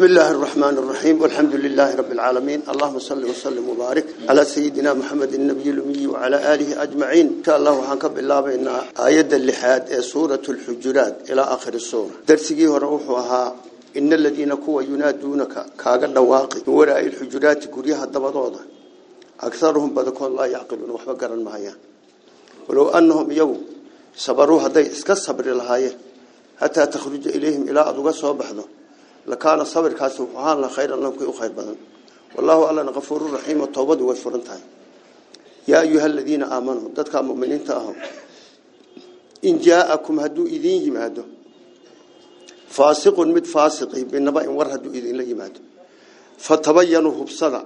بسم الله الرحمن الرحيم والحمد لله رب العالمين اللهم صل وسلم وبارك على سيدنا محمد النبي الأمي وعلى آله أجمعين إن شاء الله حنك بالله بإن آية اللحاد إيه سورة الحجرات إلى آخر السورة درسيه روحها إن الذين كوا ينادونك كاغا لواقي وراء الحجرات قريها الدبضوضة أكثرهم بدكون الله يعقلون وحبقرا معايا ولو أنهم يوم صبروها دي اسكس صبر لهايه حتى تخرج إليهم إلى أدوغة صوبحضه لكان صبر كاس وحان لخير الله كي خير بدن والله الله غفور رحيم التوبة وفرنتها يا أيها الذين آمنوا ذاتك مؤمنين تأهم إن جاءكم هدو إذين يمادو فاسق مد فاسق بنبأ ور هدو إذين لا يمادو فتبينوا هبصدا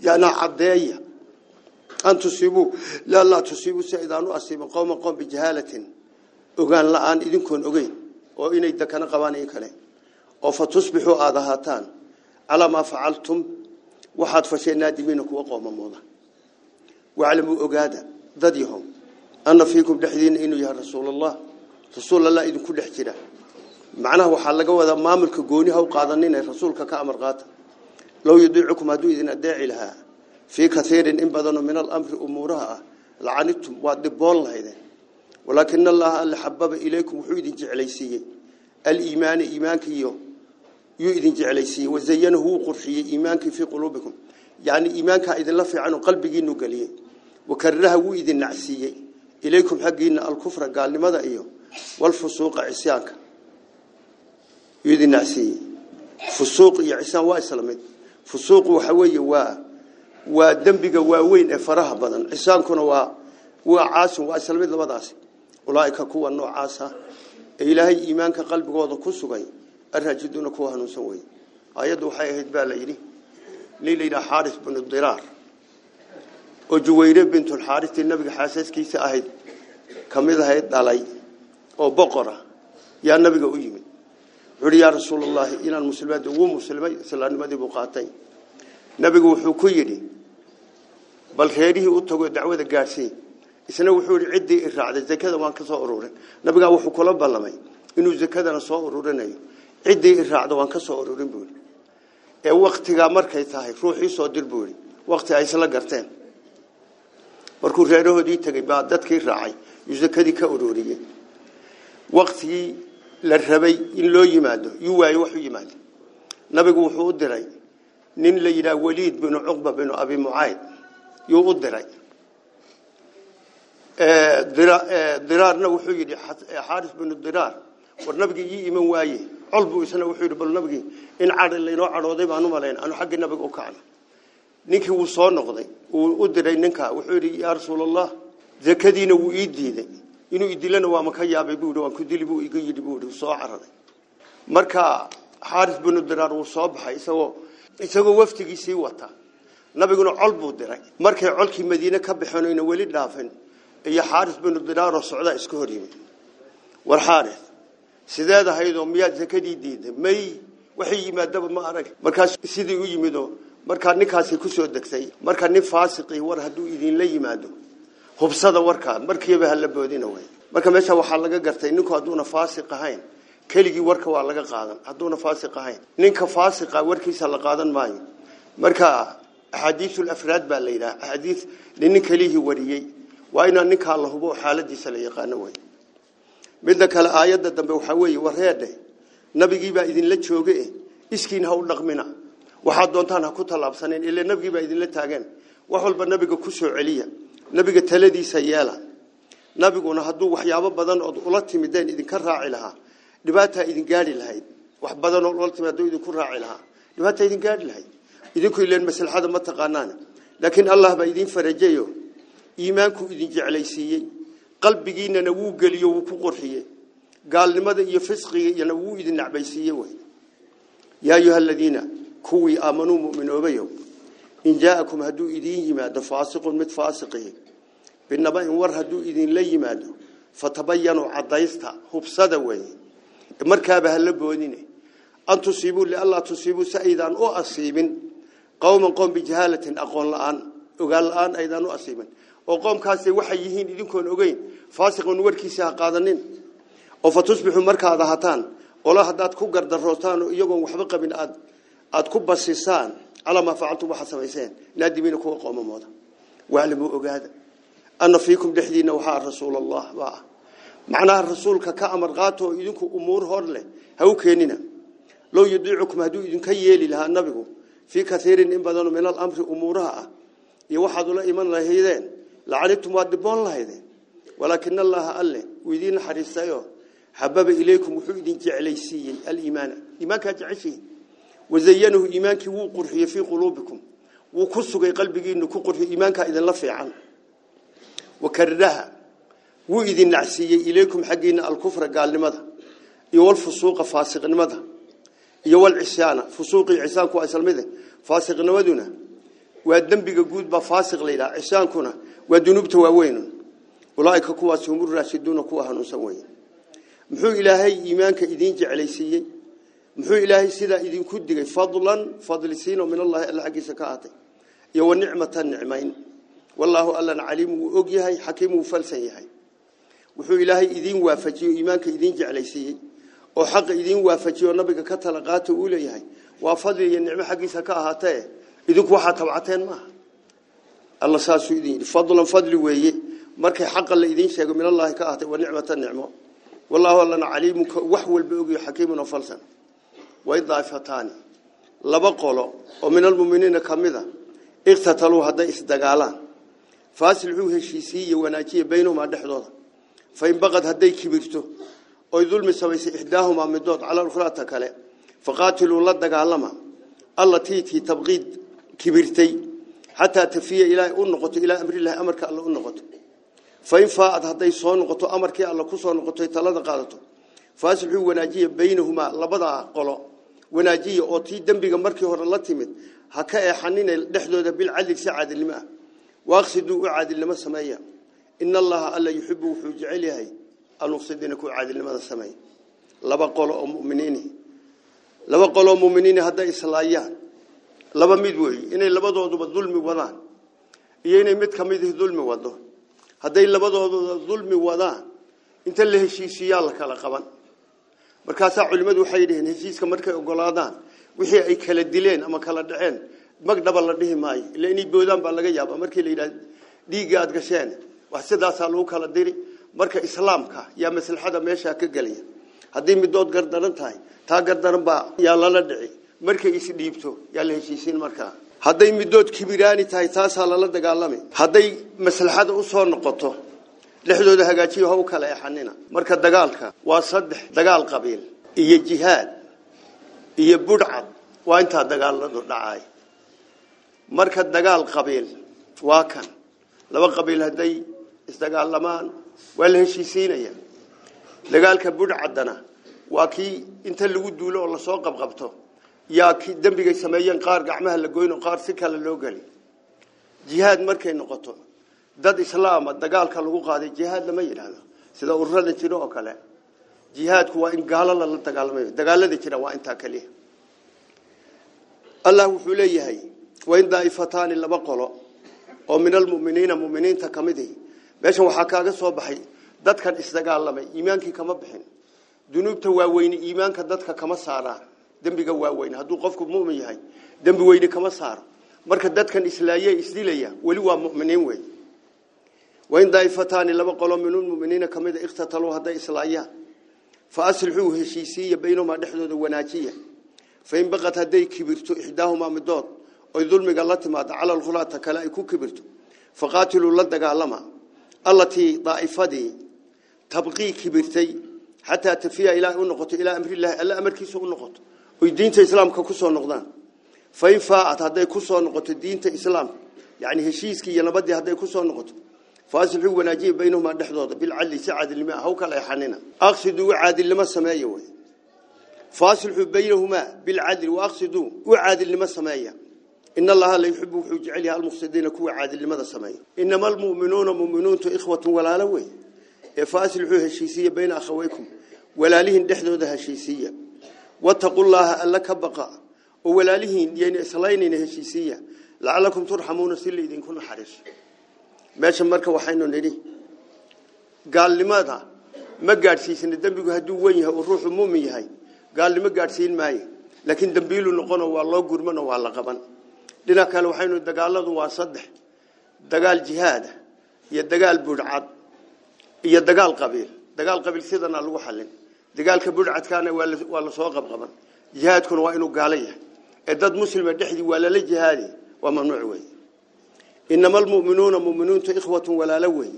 يعني عدايا أن تصيبوا لا لا تصيبوا سيدانو أصيب قوم قوم بجهالة أغان لآن إذن كون أغين وإن إدكنا قوانين كلام او فتصبحوا آذهتان على ما فعلتم وحد فشي نادمينك وقوم موضة وعلموا أقادة ذديهم أن فيكم دحذين إنه يا رسول الله رسول الله إذن كل احتراء معناه وحلقه وذا ما ملك قونها وقادنين رسولك كأمر غاتا لو يدعكم هدو إذن أدعي لها في كثير إن بدنوا من الأمر أمورها لعنتم وادبوا الله إذن ولكن الله اللي حبب إليكم وحيد جعليسي الإيمان إيمانك يوم يؤذن جعليسي وزينه قرحي إيمانك في قلوبكم يعني إيمانك إذن لفع عنه قلبك إنه قليه وكرره وإذن نعسيه إليكم إن الكفر قال لماذا إيه والفسوق عسيانك يؤذن نعسيه فسوق يعسان سلامت فسوق وحوي و ودنبك واوين فرها بدن كنا و وعاس سلامت لماذا أولئك كوا النوع عاسة إلهي إيمانك قلبك وضع كسوغين الراجدون كو هنوسن وي ايده waxay ahayd baa la yiri leelayna xaaris bin dirar oo juwayre bint al-xaaris nabiga xaasaskiisa ahayd kamid ahayd dhalay oo boqora yaa nabiga u yimid wuxuu yaa rasuulullaahi inaan muslimaad ugu muslimay islaamnimadii buu qaatay nabigu wuxuu ku yiri bal heerihii u tago dacwada gaarsiin isna wuxuu yiri cidii raacday zakada waan ka soo uruurin nabiga wuxuu kula ballamay inuu zakadana soo uruurinayo ciday iraacdo waan ka soo ururin buu ee waqtiga markay tahay ruuxi soo dir waqti ay isla garteen markuu reerahoodii tagay baa dadkii raacay yuusakadii ka ururiyay waqti la rabay in loo yimaado yuu waayo wax u yimaado nabigu wuxuu u diray nin la yidhaha waliid bin uqba bin abi muayid yuu u diray diraarna wuxuu yidhi xaaris bin dirar war nabigii ii iman colbu isna wuxuu yidhi bal nabigii in cadhi laynoo cadhooday baanu malayn anu xaggii nabiga u kacno ninkii wuu soo noqday wuu u diray ninkaa wuxuu yidhi yaa rasuulallah zakadiina wuu ii diiday inuu idilana waama ka yaabay buu yidhi waan ku dili buu iga yidhi buu yidhi soo caraday marka xaaris binu diraar wuu soo baxay isagoo isagoo waftigiisii wata nabiguna col buu diray markay colkii madiine ka baxeen oyna weli dhaafin iyo xaaris binu diraaroo socdaa iska hor yimid war xaaris sideed ahayd oo miyaad sakadii diiday may waxay yimaadaba ma arag markaas sidii u yimid oo markaa ninkaasi ku soo degtay marka nin faasiqii war hadduu idinla yimaado hubsada warkaa markiiba hala boodina way marka meesha waxaa laga gartay ninku hadduuna faasiq ahayn keligii warka waa laga qaadan hadduuna faasiq ahayn ninka faasiqa warkiisa la qaadan maayo marka axaadiisul afraad baa la yidhaha axaadiis ninnin kelihii wariyey waa inaan ninkaa la hubo xaaladiisa la yaqaano way midda kale aayadda dambe waxaa weeye wareedhe nabigiibaa idinla jooge iskiin ha u dhaqmina waxaad doontaan ha ku tallaabsaneen ilaa nabigiibaa idinla taageen wax walba nabiga ku soo celiya nabiga taladiisa yeela nabiguna hadduu waxyaabo badan ood ula timideen idinka raaci lahaa dhibaataa idin gaadhi lahayd wax badan ood ula timid hadduu idinku raaci lahaa dhibaataa idin gaadhi lahayd idinku ileen maslaxada ma taqaanaane laakiin allah baa idin farajayo iimaanku idin jeclaysiiyey qalbigiinana wuu geliyo wuu ku qurxiyey gaalnimada iyo fisqiga iyana wuu idin nacbaysiiyey wey yaa ayuha aladiina kuwii aamanuu mu'minoobayow in jaa'akum hadduu idiin yimaado faasiqun mid faasiqiya binaba in war hadduu idinla yimaado fatabayanuu caddaysta hubsada weeye markaaba hala boodine an tusiibuu lianlaa tusiibuu si aydaan u asiibin qowman qowm bijahaalatin aqoon la-aan ogaan la-aan aydaan u asiibin oo qoomkaasi waxay yihiin idinkoon ogeyn faasiqun warkiisa ha qaadanin oo fatusbixu markaad ahataan ola hadaad ku gardarootaan iyagoon waxba qabin aad aad ku basisaan ala ma faacantu waxa samayseen naadimiina ku qoomamooda waclamuu ogaada anna fiikum dhexdiinna waxa rasuul allah macnaa rasuulka ka amar qaato idinku umur hor leh ha u keenina low yudiicukum hadduu idinka yeeli laha nabigu fi kaseerin in badanoo min al amri umuraha ah iyo waxaad la iman lahaydeen لعنتم وادبون هذه ولكن الله قال لي ويدين حريصيو حبب إليكم وحيدين جعليسي الإيمان إيمان جعشي وزينه إيمانك وقرحي في قلوبكم وكسك قلبك إنك قرحي إيمانك إذا لفي عنه وكرها وإذن عسي إليكم حقين الكفر قال لماذا يو إيوه الفسوق فاسق لماذا يو إيوه عسيانة فسوق عسانك وأسلمده فاسق نودنا ودنبغا غود با فاسق ليدا عسانكنا وذنوبته واوين اولئك كوا سمر راشدون كوا هنوسن وين محو الهي ايمانك ادين جعليسيه محو الهي سدا ادين كدغي فضلا فضل سين من الله الا حقيسا كاتي يا ونعمه النعمين والله الا عليم واوغيهي حكيم وفلسيهي wuxuu ilaahay idin waafajiyo iimaanka idin jeclaysiiyey oo xaq idin waafajiyo nabiga ka tala qaato uu leeyahay waa fadli iyo nicmo xaqiisa ka ahaatee idinku waxaa tabcateen maaha alla saasuu idin yidhi fadlan fadli weeye markay xaqa la idiin sheego min allaahi ka ahtay wa nicmata nicmo wallaahu allana caliimun wax walba ogiyo xakiimun oo falsan way daafataani laba qolo oo min almuminiina ka mid a ikhtataluu hadday isdagaalaan faasilxuu heshiisiiyo wanaajiya baynahumaa dhexdooda fain baqad hadday kibirto oy dulmi samaysay ixdaahumaa midood cala ukhraata kale faqaatiluu la dagaalama allatii tii tabqiid كبرتي حتى تفي إلى النقطة إلى أمر الله أمرك الله النقطة فإن فاعد هذا يصون نقطة أمرك الله كصون نقطة ثلاثة قادته فاسلحوا وناجية بينهما لبضع قلا وناجية أوتي دنبي مركي هور الله تمت هكا حنين دحدوده بالعدل سعد الماء واقصدوا عادل لما سمايا إن الله ألا يحب وحجعله المفسدين كو عادل لما سمايا لبا قلا مؤمنين لبا هذا إسلايان laba mid wey inay labadooduba dulmi wadaan iyo inay mid ka mid dulmi wado hadday labadooduba dulmi wadaan inta la heshiisiiyaa la kala qaban markaasaa culimmadu waxay yidhaheen heshiiska markay ogolaadaan wixii ay kala dileen ama kala dhaceen magdhaba la dhihi maayo ila inay boodaan baa laga yaaba markii la yidhaha dhiigga aad gasheen wax sidaasaa lagu kala diri marka islaamka yaa maslaxada meeshaa ka gelaya haddii midood gardaran tahay taa gardaran baa yaa lala dhici markay isdhiibto yaa la heshiisiin markaa hadday middood kibiraani tahay taasaa lala dagaalami hadday maslaxada u soo noqoto dhexdooda hagaajiyo ha u kala exanina marka dagaalka waa saddex dagaal qabiil iyo jihaad iyo budhcad waa intaa dagaaladu dhacay marka dagaal qabiil waa kan laba qabiil hadday isdagaalamaan waa la heshiisiinaya dagaalka budhcadana waa kii inta lagu duulo oo lasoo qabqabto yaa dembigay sameeyeen qaar gacmaha la goyno qaar si kale loo geli jihaad markay noqoto dad islaama dagaalka lagu qaaday jihaad lama yidhaahdo sida urra la jiro oo kale jihaadku waa in gaalala la dagaalamayo dagaalada jira waa intaa keliya allah wuxuu leeyahay waa in daa'ifataani laba qolo oo min almu'miniina mu'miniinta ka mid ihi meeshan waxaa kaaga soo baxay dadkan isdagaalamay iimaankii kama bixin dunuubta waaweyne iimaanka dadka kama saaraan dembiga waaweyn hadduu qofku mumin yahay dembi weyne kama saaro marka dadkan islaayey isdilaya weli waa muminiin wey wain daaifataani laba qolo minulmuminiina ka mida ikhtataluu hadday islaayaan fa aslixuu heshiisiiya baynahumaa dhexdooda wanaajiya fain baqad hadday kibirto ixdaahumaa midood oy dulmiga la timaado cala lkhulaata kale ay ku kibirto faqaatiluu la dagaalama allatii daa'ifadii tabqii kibirtay xataa tafiya ilaa u noqoto ilaa amrilaahi alla amarkiisa u noqoto oo diinta islaamka ku soo noqdaan fain faacat hadday ku soo noqoto diinta islaam yani heshiiska iyo nabad haday ku soo noqoto faasil faasilxuu wanaajiya baynahumaa dhexdooda bilcalli si caadilnimo haw kala exanina aqsiduu u caadilnimo sameeya wey faasilxuu baynahumaa wa waaqsiduu u caadilnimo sameeya إن الله لا يحب وحجعلها المفسدين كوا عادل لماذا سمعي إنما المؤمنون مؤمنون إخوة ولا لوي faasil هالشيسية heshiisiye bayna akhawaykum walaalihin dhaxdooda heshiisiye واتقوا الله ألا كبقى وولالهين يعني إسلينين هشيسية لعلكم ترحمون سلي إذن كن حرش ماشا مركا وحينو نري قال لماذا ما قاعد سيسن الدنبيق هدو وينها والروح المؤمن هاي قال لما قاعد سين ماي لكن دنبيلو نقونا والله قرمنا والله قبن لنا كان وحينو الدقالة وصدح دقال جهاد يا دقال برعاد يا قبيل دقال قبيل سيدنا الوحلين dagaalka budcadkaana waa la soo qabqaban jihaadkuna waa inuu gaalo yahay ee dad muslima dhexdii waa lala jihaadi waa mamnuuc weeye inama almu'minuuna mu'miniintu ikhwatun walaalo weeye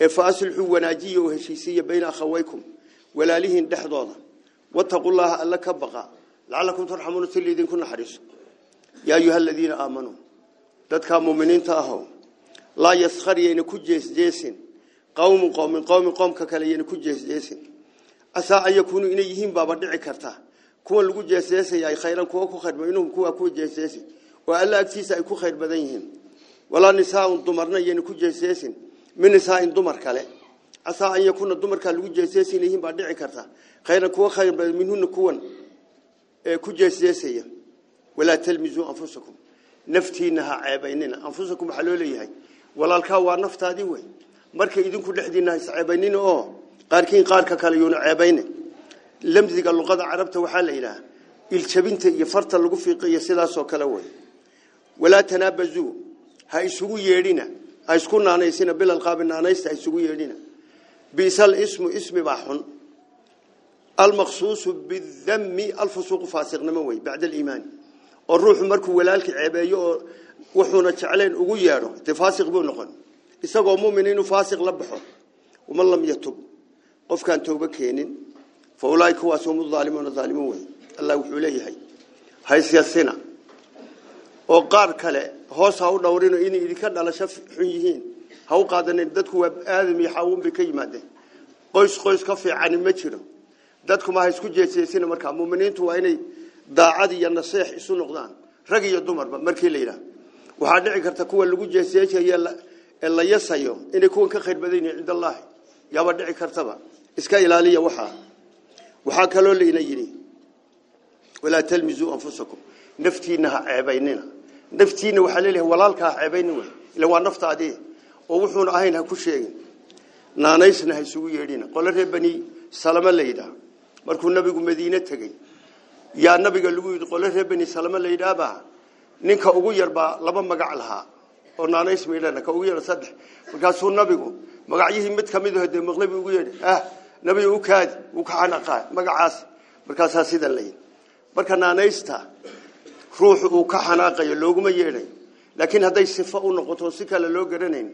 ee fa aslixuu wanaajiya oo heshiisiiya bayna akhawaykum walaalihiin dhexdooda wattaqullaaha alla ka baqa lacallakum turxamuuna si liidinku naxariiso yaa ayuha aladiina aamanuu dadkaa mu'miniinta ahow laa yaskhar yayna ku jeesjeesin qowmu qowmin qowmin qoomka kale yayna ku jeesjeesin asaa an yakuunuu inay yihiin baaba dhici karta kuwa lagu jeeseesayay khayran kuwa ku khayr inuu kuwa ku jeeseesi waa alla agtiisa ay ku khayr badan yihiin walaa nisaa'un dumarna yeen ku jeeseesin min nisaa'in dumar kale asaa an yakuuna dumarka lagu jeeseesin yihiin baa dhici karta khayran kuwa khayr badan minhunna kuwan ee ku jeeseesaya walaa talmizu anfusakum naftiinaha ceebaynina anfusakum waxa walaalka waa naftaadi way marka idinku dhexdiinahay ceebaynina oo qaarkiin qaarka kale yuuna ceebayne lamdiga luqada carabta waxaa la yidhaha iljabinta iyo farta lagu fiiqiyo sidaasoo kale way walaa tanaabazuu ha isugu yeedhina ha isku naanaysina bilalqaabi naanaysta ha isugu yeedhina biisal ismu ismibaa xun almaqsuusu bidami alfusuuqu faasiqnimo wey bacda aliimaani oo ruuxu markuu walaalka ceebeeyo oo wuxuuna jecleen ugu yeedho dee faasiq buu noqon isagoo mumin inuu faasiq la baxo waman lam yatub قف كان توبة كينين فولاي كواسهم الظالمون الظالمون الله وحول ليه هاي سياسينا وقار كله هو صاود نورينه إني إذا كان على شف حنيهين هو قادنا ندك هو آدم يحاوم بكي مادة قيس قيس كفي عن المشروع دتك ما هي سكوت جيسينا مركب ممنين تواني داعي يا نصيح يسون غدان رجيا دمر مركي ليرا وحدعك تكون لوجيسيا يلا الله يسعيهم إن يكون كخير بدين عند الله yaba dhici kartaba iska ilaaliya waxa waxa kaloo leeyna yiri wala talmizu anfusakum naftiina ceebaynina naftiina waxa leeyahay walaalka ceebaynin way ila waa naftaadii oo wuxuun ahayn ha ku sheegin naanaysna ha isugu yeedhina qolo reer bani salama layda markuu nabigu madiina tagay yaa nabiga lagu yidhi qolo bani salama laydhaaba ninka ugu yarbaa laba magac lahaa oo naanays maydhana ka ugu yar saddex markaasuu nabigu magacyihii mid ka mid ah de maqlabi ugu yeedhi ah nabi u kaadi u kacanaqaa magacaas markaasaa sida la yidhi marka naanaysta ruuxu uu ka xanaaqayo looguma yeedhayo laakiin hadday sifo u noqoto si kale loo garanayn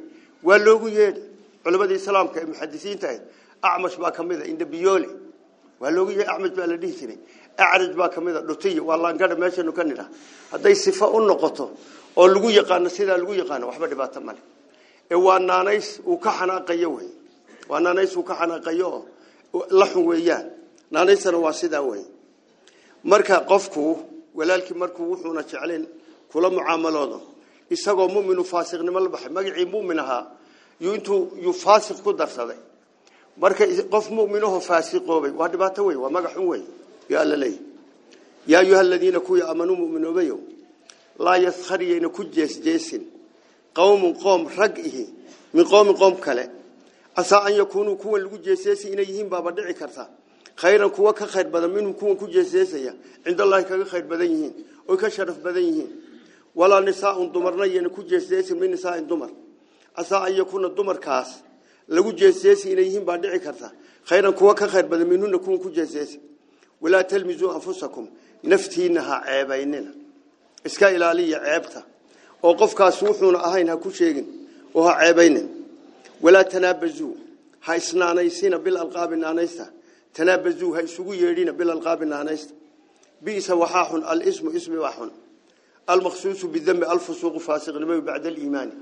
waa loogu yeedhi culimadii islaamka ee muxadisiinta ahayd acmash baa ka mid a indhabiyoole waa loogu yeedhi acmash baa la dhihi jiray acraj baa ka mid a dhutiyo waa laangadha meeshanu ka nidha hadday sifo u noqoto oo lagu yaqaano sidaa lagu yaqaano waxba dhibaato male waa naanays uu ka xanaaqayo wey waa naanays uu ka xanaaqayo la xun weeyaan naanaysana waa sidaa wey marka qofku walaalkii markuu wuxuuna jeclayn kula mucaamaloodo isagoo muminu faasiqnimo la baxay magacii mumin ahaa yuu intuu yuu faasiq ku darsaday marka qof muminaho faasiqoobay waa dhibaato wey waa magac xun wey yaa la leeyahy yaa ayuha aladiina kuwii aamanuu muminoobayo laa yaskhar yayna ku jeesjeesin qowmun qoom rag ihi min qoomin qoom kale asaa an yakuunuu kuwan lagu jeeseesay inay yihiin baaba dhici karta khayran kuwa ka khayr badan minhum kuwan ku jeeseesaya cindallaahi kaga khayr badan yihiin oy ka sharaf badan yihiin walaa nisaaun dumarna iyana ku jeeseesay min nisaain dumar asaa an yakuuna dumarkaas lagu jeeseesay inay yihiin baa dhici karta khayran kuwa ka khayr badan minhunna kuwan ku jeeseesay walaa talmizuu anfusakum naftiinaha ceebaynina iska ilaaliya ceebta oo qofkaas wuxuuna ahayn ha ku sheegin oo ha ceebaynin walaa tanaabazuu ha isnaanaysina bil alqaabi naanaysta tanaabazuu ha isugu yeedhina bil alqaabi naanaysta biisa waxaa xun alismu ismi waa xun almaqsuusu bidambi alfusuuqu faasiqnimo bacda aliimaani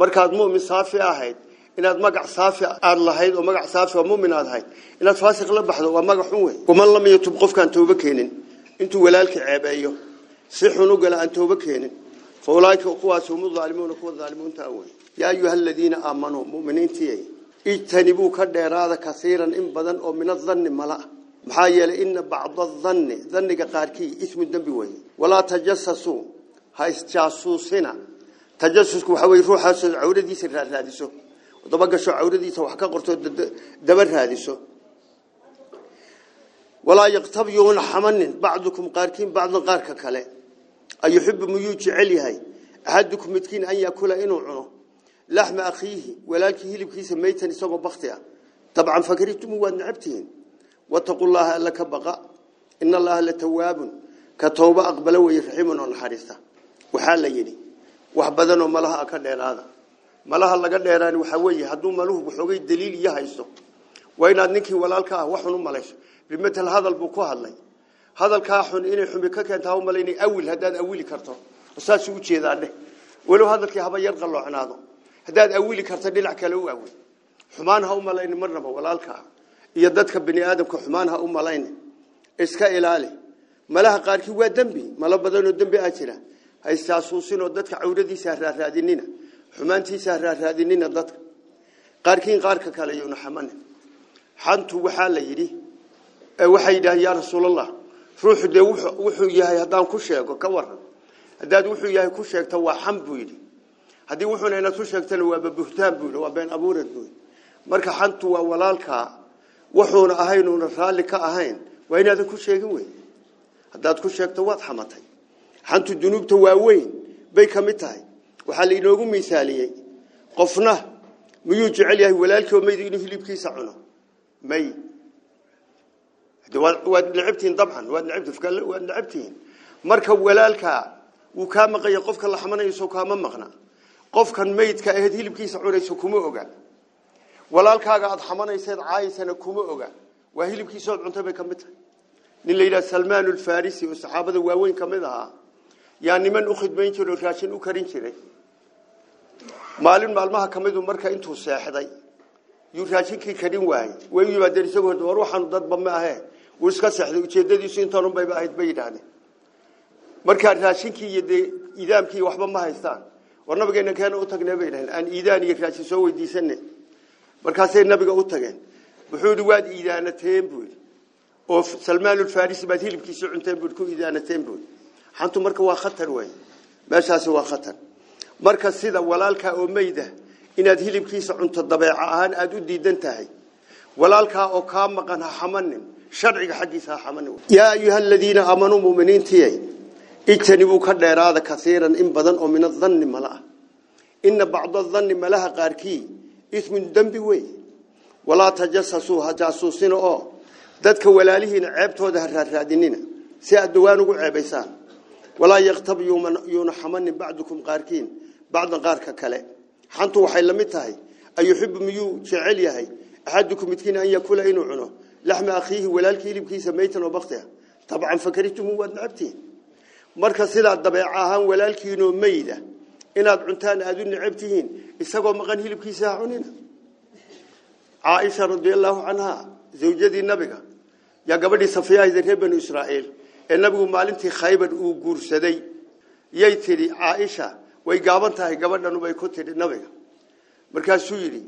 markaad mu'min saafi ahayd inaad magac saafi aad lahayd oo magac saafi oo mu'min aad ahayd inaad faasiq la baxdo waa magac xun weyn waman lam yatub qofkaan tooba keenin intuu walaalkii si xun u gala aan فولائك قواس هم الظالمون قوة الظالمون تأوي يا أيها الذين آمنوا مؤمنين تيين اجتنبوا كالديرادة كثيرا إن بدن أو من الظن ملأ محايل إن بعض الظن ظنك قاركي اسم الدنب وي ولا تجسسوا هاي حوي روح وحوي عودة دي سر هذه ودبقى شو عوردي سوحكا قرتو دبر هذه ولا يقتبيون يون حمن بعضكم قاركين بعض قارك كله أي حب ميوج عليها أحدكم متكين أن يأكل إنه عنه لحم أخيه ولكن هي بكيس ميتة نسوا بختها طبعا فكرتم ونعبتهن واتقوا الله ألا بقاء إن الله لتواب كتوبة أقبله ويرحمه الحارثة وحال يني وحبذنه ما لها أكل هذا ما لها الله قال ليران وحويه هدوم ما له بحوجي دليل يها يسوق وين أنكي ولا الكه وحنو ملاش بمثل هذا البكوه الله hadalkaa xun inay xumi ka keentaa u malaynay awil haddaad awili karto saasuu u jeedaa dheh walow hadalkii haba yar qalloocnaado haddaad awili karto dhinac kale u awil xumaan ha u malayni marnaba walaalkaa iyo dadka bini aadamka xumaan ha u malayni iska ilaali malaha qaarkii waa dembi malo badanoo dembi ah jira haysaasuusinoo dadka cawradiisa raaraadinina xumaantiisa raaraadinina dadka qaarkiin qaarka kale yuuna xamanin xantu waxaa la yidhi waxay yidhaaheen yaa rasuulallah ruuxu dee wuxuu yahay haddaan ku sheego ka waran haddaad wuxuu yahay ku sheegto waa xam buu yidhi haddii wuxuuna inaad ku sheegtana waaba buhtaan buu yidhi waa been abuurad buu yidhi marka xantu waa walaalkaa wuxuuna ahayn uuna raalli ka ahayn waa inaadan ku sheegin weyn haddaad ku sheegto waad xamatay xantu dunuubta waa weyn bay ka mid tahay waxaa la inoogu miisaaliyey qofna miyuu jecel yahay walaalkii oo mayd inuu hilibkiisa cuno may waad lacabtiin dabcan waad lacabtiin waad lacabtiin marka walaalka uu ka maqay qofka la xamanayso kaama maqna qofkan meydka ahayd hilibkiisa cunayso kuma oga walaalkaaga aad xamanayseed caaysana kuma oga waa hilibkiisa oo bay kamid tahay nin leeyda Salman al-Farisi oo saxaabada waaweyn kamid ahaa yaa niman u khidmeyn jiray raashin u karin jiray maalin maalmaha kamidu marka intuu seexday yuu raashinkii karin waayay way yimaadeen isagoo war waxaan dad bama aheen wuu iska seexday ujeedadiisu intaanunbayba ahayd bay yidhaahdeen markaa raashinkii iyo dee idaamkii waxba ma haystaan war nabigeena keena u tagnee bay yidhahdeen aan iidaan iyo raashin soo weydiisane markaasay nabiga u tageen wuxuu yidhi waad iidaanateen buu yidhi oo salmaanulfarisi baad hilibkiisa cunteen buu ku iidaanateen buu yidhi xantu marka waa khatar weeye meeshaasi waa khatar marka sida walaalkaa oo meyda inaad hilibkiisa cunto dabeeco ahaan aada u diidan tahay walaalkaa oo kaa maqan ha xamanin sharciga xaggiisa ha xamanin yaa ayuha aladiina aamanuu muminiintiiyay ijtanibuu ka dheeraada kaiiran in badan oo min adanni mala ah ina bacda adanni malaha qaarkii ismun dembi wey walaa tajasasuu ha jaasuusina oo dadka walaalihiina ceebtooda ha raarraadinina si aad dhowaan ugu ceebaysaan walaa yaktab yuuna xamanin bacdukum qaarkiin bacdan qaarka kale xantu waxay la mid tahay ayuxibu miyuu jecel yahay أحدكم متكين أن يأكل إنه عنه لحم أخيه ولا الكيل بكيس ميتا وبقته طبعا فكرتم ونعبتين مركز سلا الضبيعة ولا الكيل ميدة إن أدعنتان أدون نعبتين استقوا مقان هلبكيس عننا عائشة رضي الله عنها زوجتي النبي يا قبل صفية إذا بنو إسرائيل النبي مالنتي خيبر وقرسدي يتري عائشة ويقابنتها قبل أنه بيكتر النبي مركز سيري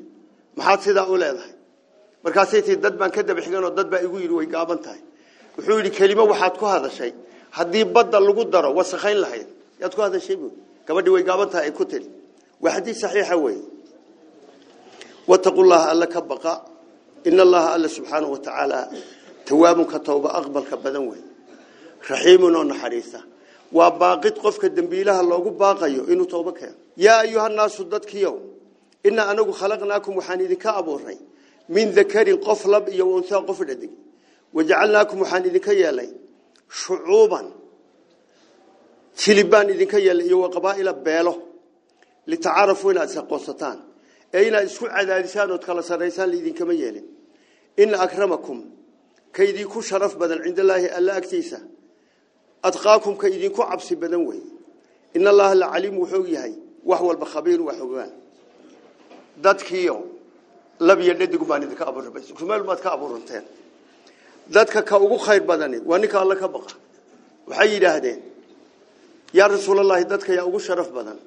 maxaad sidaa u leedahay markaasay tii dad baan ka dabaxigan oo dad baa igu yiri way gaaban tahay wuxuu yiri kelimo waxaad ku hadashay hadii badda lagu daro wasakhayn lahayd yaad ku hadashay buu gabadhi way gaaban tahay ku tiri waa hadii saxiixa way wa alla ka baqa inna allaha alla subhanahu wa ta'ala tawwabun ka tawba aqbal ka badan way rahiimun oo naxariisa wa baaqid qofka dambiilaha loogu baaqayo inuu tawba keeno yaa ayuha naasu dadkiyo inna anagu khalaqnaakum waxaan idinka abuuray من ذكر قفل يوانثى قفل أدق وجعلناكم حان إذن كيالي شعوبا تلبان إذن كيالي يوقبائل بيله لتعرفوا إلى سقوستان أين إسكوع ذا لسان وتخلص الرسال إذن يلي إن أكرمكم كيديكو شرف بدل عند الله ألا أكتيسة أتقاكم كيديكو عبسي بدنوي إن الله العليم وحوقي هاي وهو البخبير وحوقان ذات كيوم lab iyo dhadig baan idinka abuurtay kumeel maad ka abuurteen dadka ka ugu khayr badani waa ninka alla ka baqa waxay yiraahdeen ya rasuulullaahi dadka yaa ugu sharaf badan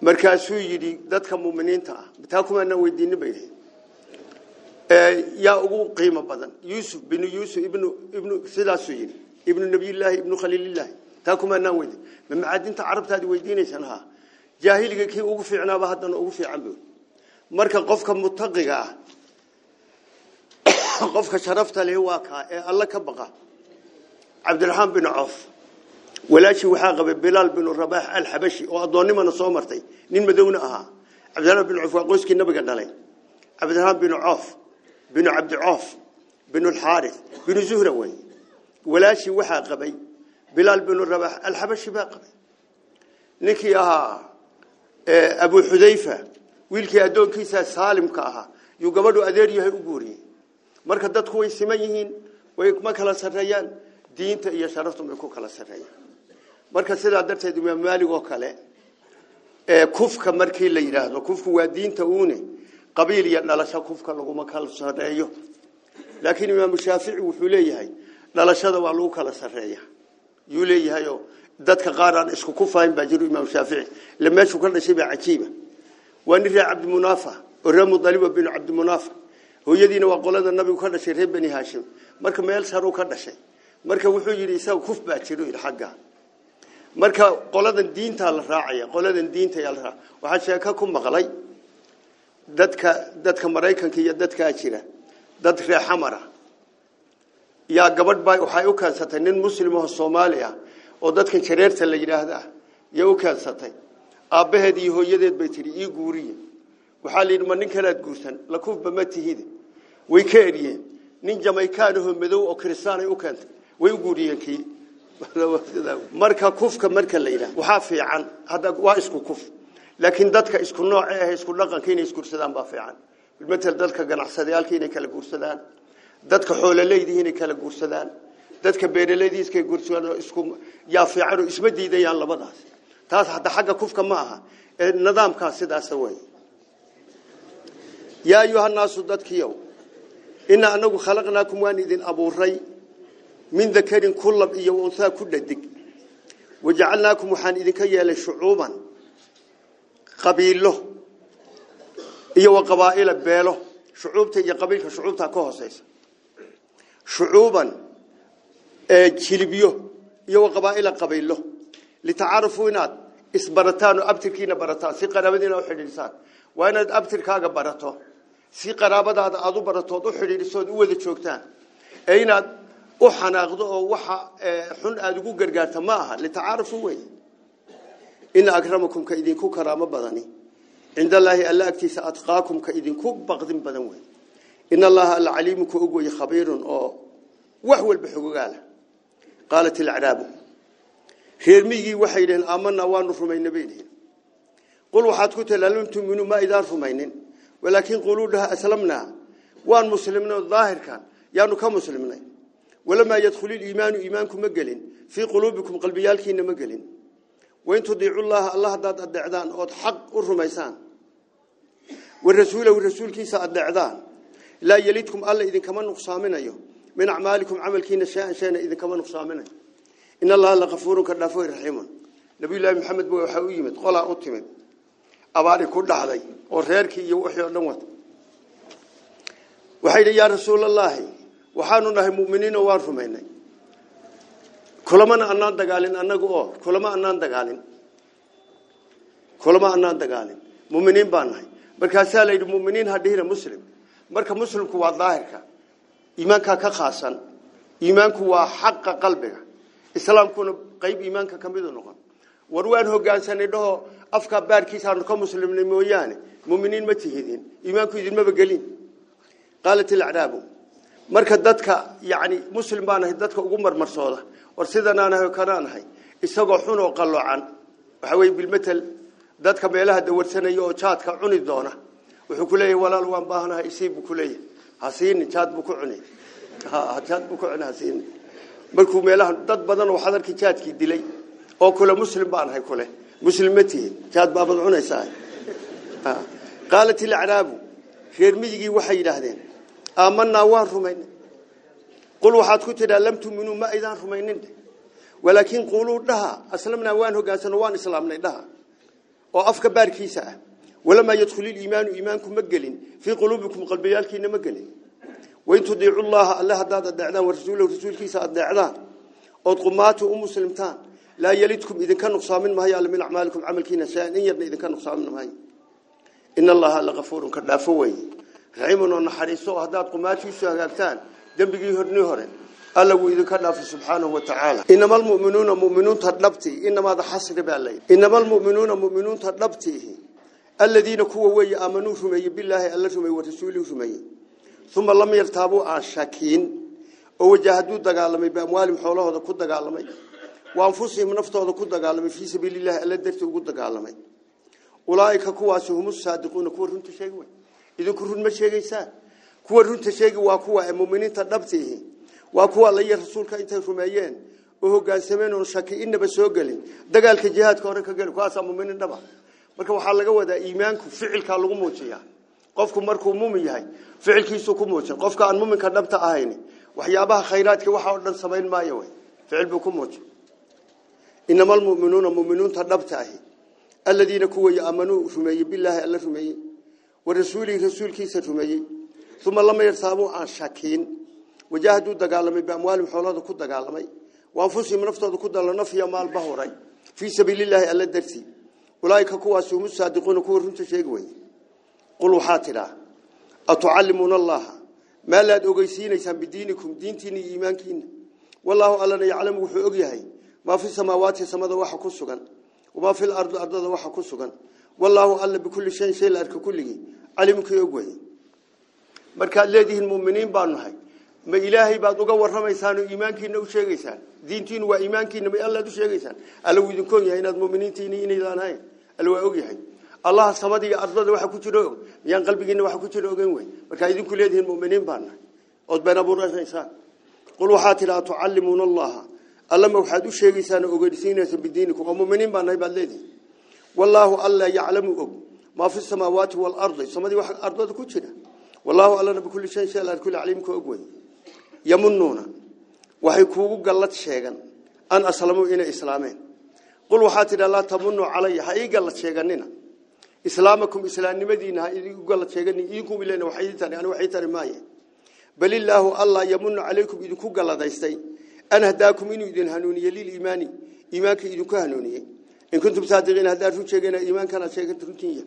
markaasuu yidhi dadka muuminiinta ah bitaa kumaana weydiinin bay yidhi ee yaa ugu qiimo badan yuusuf bin yuusuf ibnu ibnu sidaasuu yidhi ibnu nabiyillaahi ibnu khaliilillaahi taa kumaana weydiin ma macaadinta carabtaadi weydiinaysaan ha jaahiliga kii ugu fiicnaaba haddana ugu fiican buu marka qofka mutaqiga ah qofka sharafta leh waa ka ee alla ka baqa abdulrahman bin auf walaashi waxa qabay bilal bin rabah al-habashi oo adoonima soo martay nin madawna aha abdulrahman bin auf waa qoyskii nabiga dhalay abdulrahman bin auf bin abd auf bin al-harith bin zuhra way walaashi waxa qabay bilal bin rabah al-habashi baqay qabay aha ahaa abu hudayfa wiilkii addoonkiisa saalimka ahaa yuu gabadhu adeer yahay u guuriyey marka dadku way siman yihiin way ma kala sarreeyaan diinta iyo sharaftu may ku kala sarreeyaan marka sidaa darteed imaam maalig oo kale ee kufka markii la yidhaahdo kufku waa diinta uune qabiil iyo dhalasho kufka laguma kala sarreeyo laakiin imaamu shaafici wuxuu leeyahay dhalashada waa lagu kala sarreeya yuu leeyahay oo dadka qaar aan isku kufahayn baa jiru imaam shaafici la meeshuu ka dhashay baa cajiiba ونرى عبد منافع الرم ضليب بن عبد منافع هو يدينا وقولنا النبي كذا شيء رب بني هاشم مرك ميل سارو كذا شيء مرك وحول يريسا وخف باتشلو إلى حقه مرك قولنا الدين تال راعية قولنا الدين تال راع وحشاككم مغلي دتك دتك مريكن كي دتك أشيرة دتك حمرة يا قبض باي وحيو كان ستين مسلمه الصوماليا ودتك شريرة اللي جراها ده يو كان aabbaheed iyo hooyadeed bay tihi ii guuriye waxaa layidhi ma ninkanaad guursan lakuufba ma tihide way ka edhiyeen nin jamaykaanahoo madow oo kiristaanay u keentay way u guuriyeen kii marka kufka marka la yidhaah waxaa fiican hadda waa isku kuf laakiin dadka isku nooce ah isku dhaqanka inay isguursadaan baa fiican matal dadka ganacsadayaalka inay kala guursadaan dadka xoolaleydii inay kala guursadaan dadka beeraleydiiska guursadaan isku yaa fiican oo isma diidayaan labadaas taas hadda xagga kufka ma aha ee nidaamkaas sidaas way yaa ayuha naasu dadkiyow ina anagu khalaqnaakum waan idin abuuray min dakarin kullab iyo untaa ku dhadig wajacalnaakum waxaan idinka yeelay shucuuban qabiilo iyo waqabaa'ila beelo shucuubta iyo qabiilka shucuubta ka hooseysa shucuuban ee jilibyo iyo waqabaa'ila qabiilo litacaarufuu inaad isbarataan oo abtirkiina barataan si qaraabadiina u xidhiidhsaan waa inaad abtirkaaga barato si qaraabadaada aad u baratood u xidhiidhisood u wada joogtaan ee inaad u xanaaqdo oo waxa xun aad ugu gargaarta ma aha litacaarufu wey ina akramakum ka idinku karaamo badani cinda allaahi alla agtiisa adqaakum ka idinku baqdin badan wey in allaha alcaliimu ka og wey khabiirun oo wax walba xogogaala qaalat ilcraabu reermigii waxay dhaheen aamana waanu rumaynay bay dhaheen qul waxaad ku talaaluntum minu ma idaan rumaynin walaakin quluu dhaha aslamnaa waan muslimnay daahirkan yaanu ka muslimnay walamaa yadkhulu liimaanu iimaanku ma gelin fii quluubikum qalbiyaalkiina ma gelin wain tudiicu llaha allah haddaad adeecdaan ood xaq u rumaysaan wa rasuulahu rasuulkiisa adeecdaan laa yelidkum alla idinkama nuqsaaminayo min acmaalikum camalkiina shaan shayna idinkama nuqsaaminayo in allaha lakafuurun ka dhaafo raxiimun nabiyullaahi maxamed ba waxaa u yimid qolaa u timid abaari ku dhacday oo reerkii iyo wixii oo dhan wata waxay yidhi yaa rasuulallaahi waxaanu nahay muminiino waan rumaynay kulamana anaan dagaalin annagu oo kulama anaan dagaalin kulama anaan dagaalin muminiin baa nahay markaasaa la yidhi muslim marka muslimku waa daahirka iimaankaa ka khaasan iimaanku waa xaqa qalbiga islaamkuna qayb iimaanka ka midu noqon war waan hogaansanay dhaho afka baarkiisaanu ka muslimnay mooyaane muminiin ma tihidin iimaanku idinmaba gelin qaalat ilacraabu marka dadka yani muslim baan ahay dadka ugu marmarsooda war sidanaan ahay kanaan ahay isagoo xun oo qalloocan waxa weye bilmatel dadka meelaha dawarsanaya oo jaadka cuni doona wuxuu ku leeyahay walaal waan baahanahay isii buu ku leeyahay hasiini jaad buu ku cuni jaad buu ku cuni hasiini marku meelahan dad badan oo xadarkii jaadki dilay oo kula muslim baan hay kula muslimati jaad baabad cunaysaa qaalat al-a'raabu reer midigii waxay yiraahdeen aamanna waan rumaynay qul waxaad ku tiraa lam tuminu ma idan rumaynin walakin qulu dhaha aslamna waan hogaansan waan islaamnay dhaha oo afka baarkiisa ah walama yadkhulil iimaanu iimaanku magalin fi qulubikum qalbiyalkiina magalin وإن تدعوا الله الله هذا الدعاء ورسوله ورسول كيسا الدعاء أو أم سلمتان لا يلدكم إذا كان نقصا من ما هي على من أعمالكم عمل كينا سائنيا إذا كان نقصا من ما هي إن الله لغفور كدافوي رحيم ونحريسو هذا قماتي سهلتان دنبقي هرني هرن ألا وإذا كان في سبحانه وتعالى إنما المؤمنون مؤمنون تدلبتي إنما هذا حسر بالله إنما المؤمنون مؤمنون تدلبتيه الذين كوا وي آمنوا شمي بالله ألا شمي ورسوله شمي uma lam yartaabuu aan shakiin oo waja hadduu dagaalamay biamwaalihim xoolahooda ku dagaalamay wa anfusihim naftooda ku dagaalamay fii sabiilillahi alla dartii ugu dagaalamay ulaaika kuwaasi humu saadiquuna kuwa runta sheegi wey idinku run ma sheegaysaa kuwa runta sheegi waa kuwa ee muminiinta dhabtiihi waa kuwa alla iyo rasuulka intay rumeeyeen oo hogaansameen oon shaki inaba soo gelin dagaalka jihaadka hore ka geli kuwaasaa muminiin dhaba marka waxaa laga wadaa iimaanku ficilkaa lagu muujiyaa qofku markuu muumin yahay ficilkiisu ku muujin qofka aan muuminka dhabta ahayn waxyaabaha khayraadka waxa oo dhan samayn maayo way ficil buu ku muujin inama almu'minuuna mu'minuunta dhabta ahi alladheena kuwa yaamanuu rumeeyay billahi alla rumeeyay wa rasuulihi rasuulkiisa rumeeyay thumma lam yarsabu an shakin wajahadu dagaalamay baamwaalim xoolada ku dagaalamay wa anfusihim naftooda ku dalana fiya maal bahuray fi sabilillahi alla darsi ulaika kuwa suumu saadiquna kuwa runta sheegay qul waxaa tidhaa atucallimuuna allaha maa laad ogeysiinaysaan bidiinikum diintiina iyo iimaankiina wallaahu allana yaclamu wuxuu ogyahay maa fi samaawaati samada waxa ku sugan wamaa fi lardi ardada waxa ku sugan wallaahu alla bikulli shayin shay la arka kulligii calimkii og weye markaad leedihiin muminiin baanu nahay ma ilaahay baad uga warramaysaan oo iimaankiina u sheegaysaan diintiinu waa iimaankiina ma allaad u sheegaysaan alla wuu idinkoon yahay inaad muminiintiini inaydaan ahayn alla waa ogyahay allah samadiga ardada waxa ku jiro yaan qalbigiina waxa ku jiro ogan weyn marka idinku leedihiin muuminiin baan od been abuuraysan qul waxaad tidhaa tucallimuuna allaha allama waxaad u sheegaysaan ogeysiinaysa bidiinikum oo muuminiin baan baad leedihiin wallaahu alla yaclamu og maa fi samaawaati walardi samadii waxa ardada ku jira wallaahu allana bikulli shayin shay allaad kulli caliimka og weyn yamunuuna waxay kuugu gallad sheegan an aslamuu inay islaameen qul waxaad tidhaa laa tamunuu calaya ha ii gallad sheeganina islaamakum islaamnimadiina idinku galad sheeganin idinku mileena waxay idin tani ani waxay tani maaye bal illaahu allah yamunu calaykum idinku galadaystay an hadaakum inuu idin hanuuniye liliimaani iimaanka idinku hanuuniye in kuntum saadiqiin haddaan run sheegayna iimaankana sheeganta runtiinya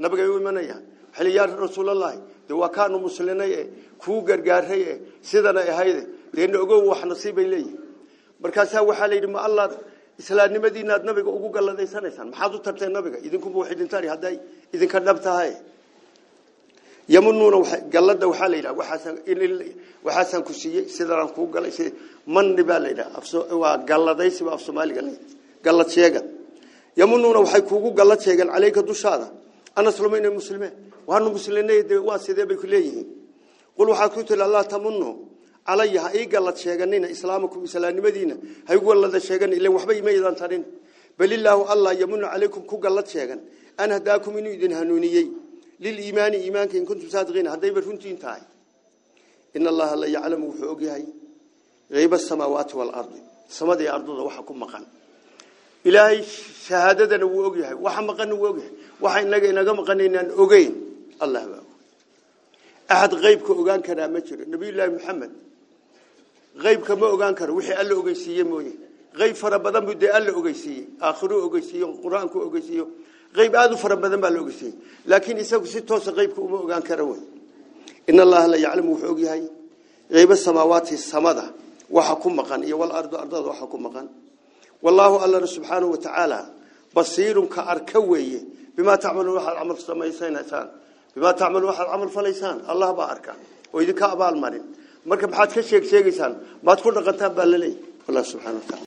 nabagay u imanaya xili yaa rasuulallaahi dee waa kaanu muslinay e kuu gargaaray e sidana ahayde deena ogow wax nasiibay leeyihin markaasaa waxaa la yidhi ma allah islaamnimadiina aad nabiga ugu galadaysanaysaan maxaad u tarteen nabiga idinkuba way dhintaan hadday idinka dhab tahay yamunuuna gallada waxaa la yidhaha waxaasaan ku siiyey sidanaan kuu galay manni baa la yidhaha waa galladaysi baa af soomaaliga la gallad sheegan yamunuuna waxay kuugu gallad sheegan caleyka dushaada an aslama inay muslimeen waanu muslimnay dee waa sidee bay ku leeyihiin qul waxaad ku tidhi allaa tamunu علي ها إيجا لا تشيغنين إسلامكم إسلام مدينة هيقول الله تشيغن إلا وحبا يميدان ترين بل الله الله يمن عليكم كوغا لا تشيغن أنا هداكم إنو إذن هنونيي للإيمان إيمانك إن كنتم صادقين هداي برفنتين تاي إن الله لا يعلم وحوقيهاي غيب السماوات والأرض السماء دي أرض وحكم مقان إلهي شهادتنا وحوقيهاي وحمقنا وحوقيهاي وحين لقى إنك مقانين أن أغين الله أحد غيبك أغان كنا مجر نبي الله محمد غيب كما أغان كار وحي ألا أغيسي موني غيب فربادن بدي ألا أغيسي آخره أغيسي قرآن كو أغيسي غيب آدو فربادن بألا أغيسي لكن إساك ستوس غيب كما أغان كاروي إن الله لا يعلم وحوقي هاي غيب السماوات السمدة وحكم مقان إيا والأرض أرض وحكم مقان والله الله سبحانه وتعالى بصير كأركوي بما تعمل وحا العمل السماء بما تعمل وحا العمل فليسان الله بأركا وإذا كأبال مرين marka maxaad ka sheeg sheegaysaan maad ku dhaqantaan baa la leeyahay allah subhanahu wa ta'ala